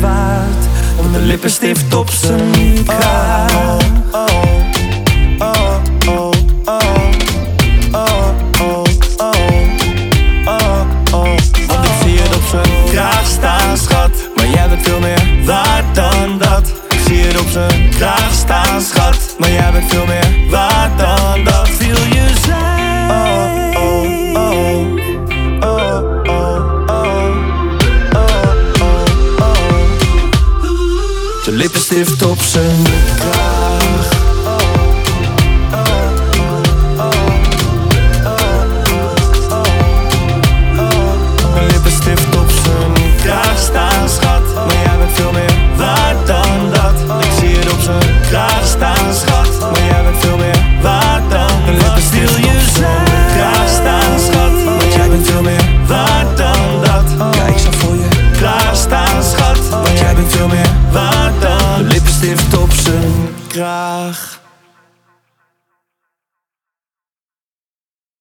waard. Om de lippenstift op zijn kraag. Oh, oh, oh, Want ik zie het op zijn kraag staan, schat. Maar jij bent veel meer waard dan dat. Ik zie het op zijn kraag staan, schat. Maar jij bent veel meer Hipster w to przemyka op zijn kraag.